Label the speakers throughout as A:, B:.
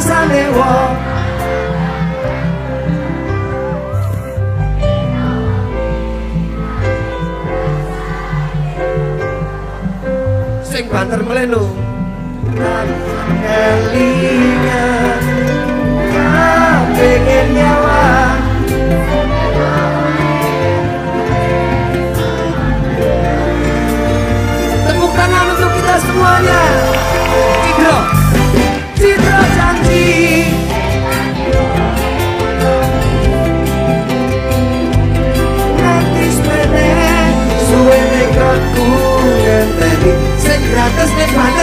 A: 山的我。Sing banter melenu kelingan, pengen nyawa. Cause they find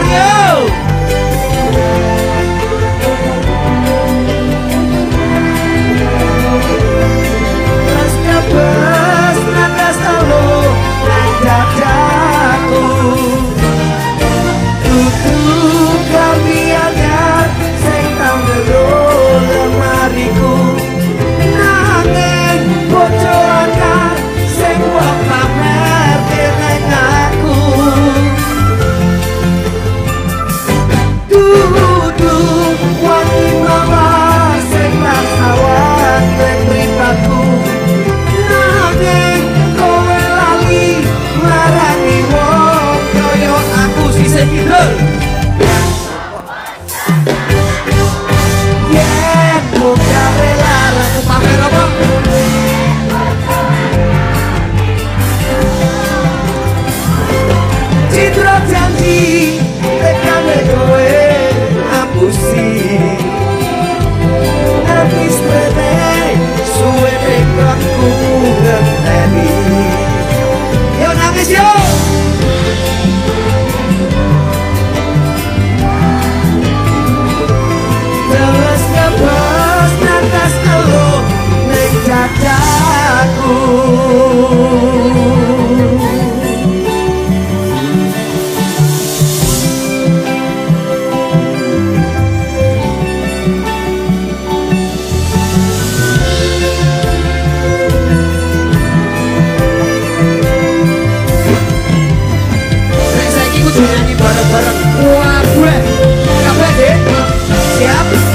A: bareng-bareng Wah gue Kafe deh Siap?